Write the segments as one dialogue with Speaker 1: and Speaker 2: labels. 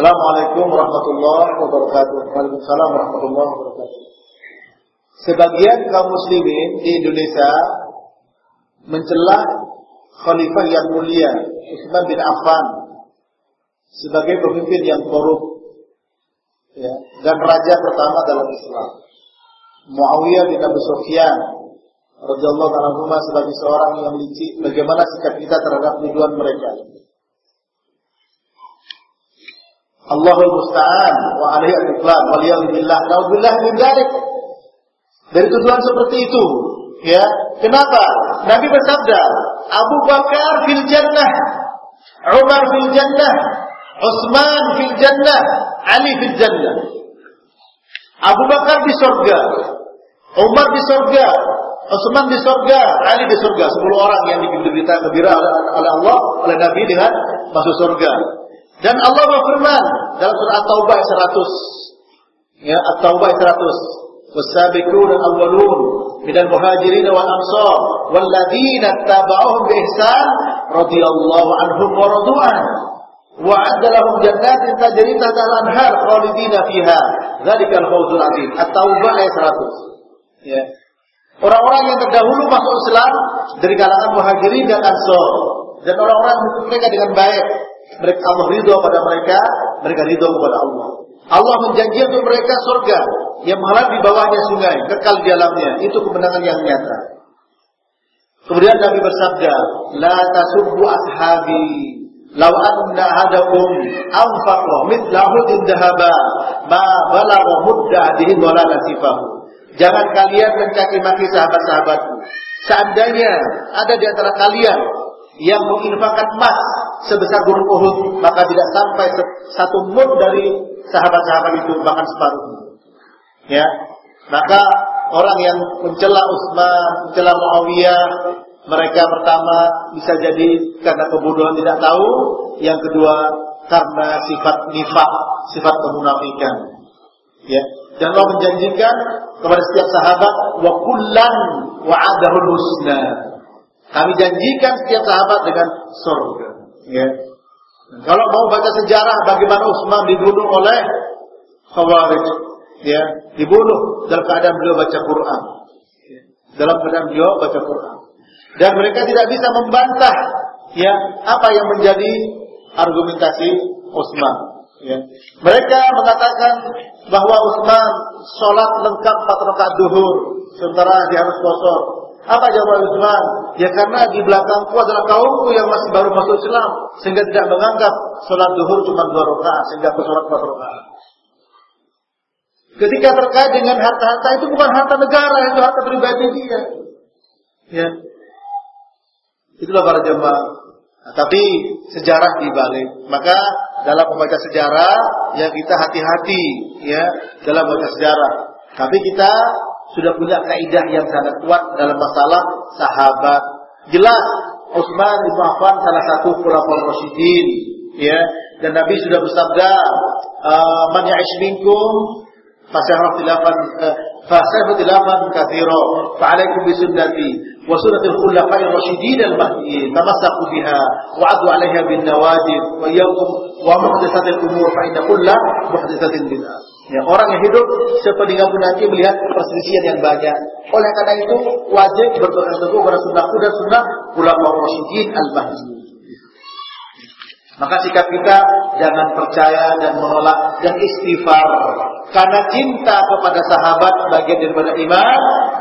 Speaker 1: Assalamualaikum warahmatullahi wabarakatuh. Waalaikumsalam warahmatullahi wabarakatuh. Sebagian kaum muslimin di Indonesia mencela khalifah yang mulia Utsman bin Affan sebagai pemimpin yang korup ya, dan raja pertama dalam Islam. Muawiyah bin Abu Sufyan radhiyallahu anhu sebagai seorang yang licik, bagaimana sikap kita terhadap tuduhan mereka? Allahul musta'an wa alaihi al-iqlal wal billah. Nauzubillah min dzalik. Dari tuduhan seperti itu, ya. Kenapa? Nabi bersabda, Abu Bakar fil jannah, Umar fil jannah, Utsman fil jannah, Ali fil jannah. Abu Bakar di surga, Umar di surga, Utsman di surga, Ali di surga. Sepuluh orang yang diberita gembira oleh Allah, oleh Nabi dengan masuk surga. Dan Allah berfirman dalam surah At-Taubah 100. Ya, At-Taubah 100. والسابقون الأولون من المهاجرين والأنصار والذين اتبعوهم بإحسان رضي الله عنهم ورضوا عنه وعد لهم جنات تجري تحت الأنهار خالدين فيها ذلك الفوز العظيم التوبة ayat 100 ya orang-orang yang terdahulu masuk Islam dari kalangan muhajirin dan ansor dan orang-orang mereka dengan baik mereka Allah ridho pada mereka, mereka ridho kepada Allah. Allah menjanjikan untuk mereka surga yang mengalir di bawahnya sungai, kekal di dalamnya. Itu kemenangan yang nyata. Kemudian Nabi bersabda, "La tasubbu ashabi, law anna hadakum anfaqa mithlahu dhahaba, ma balagha mudda'dihi wala nasifahu." Jangan kalian mencaci maki sahabat-sahabatku. Seandainya ada di antara kalian yang menginfakkan emas sebesar gunung Uhud, maka tidak sampai satu mud dari sahabat-sahabat itu bahkan separuh. Ya, maka orang yang mencela Utsman, mencela Muawiyah, mereka pertama bisa jadi karena kebodohan tidak tahu, yang kedua karena sifat nifak, sifat kemunafikan. Ya, dan Allah menjanjikan kepada setiap sahabat wa kullan wa'adahul husna. Kami janjikan setiap sahabat dengan surga. Ya. Kalau mau baca sejarah bagaimana Utsman dibunuh oleh Khawarij, ya, dibunuh dalam keadaan beliau baca Quran. Dalam keadaan beliau baca Quran. Dan mereka tidak bisa membantah ya apa yang menjadi argumentasi Utsman. Ya. Mereka mengatakan bahwa Utsman sholat lengkap empat rakaat duhur, sementara dia harus kosong. Apa jawaban Utsman? Ya karena di belakangku adalah kaumku yang masih baru masuk Islam, sehingga tidak menganggap sholat duhur cuma dua rakaat, sehingga aku sholat empat rakaat. Ketika terkait dengan harta-harta itu bukan harta negara, itu harta pribadi dia. Ya. Itulah para jemaah. Nah, tapi sejarah dibalik. Maka dalam membaca sejarah ya kita hati-hati ya dalam membaca sejarah. Tapi kita sudah punya kaidah yang sangat kuat dalam masalah sahabat. Jelas Utsman bin Affan salah satu khulafaur rasyidin, ya. Dan Nabi sudah bersabda, ah, "Man ya'ish minkum fasahra tilafan eh, fasahra tilafan katsira, fa alaikum bi sunnati wa sunnatil khulafa'ir rasyidin al-mahdiyyin, tamassaku biha wa 'addu 'alaiha bin nawajib wa iyyakum wa muhdatsatil umur fa inna kulla muhdatsatin bid'ah." Ya, orang yang hidup sepeninggalku nanti melihat perselisihan yang banyak. Oleh karena itu wajib berpegang teguh pada sunnahku dan sunnah ulama rasyidin al-mahdi. Maka sikap kita jangan percaya dan menolak dan istighfar. Karena cinta kepada sahabat bagian daripada iman,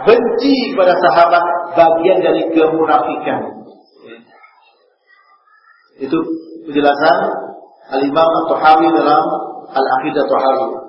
Speaker 1: benci kepada sahabat bagian dari kemunafikan. Itu penjelasan Al-Imam At-Tahawi dalam Al-Aqidah Tahawi.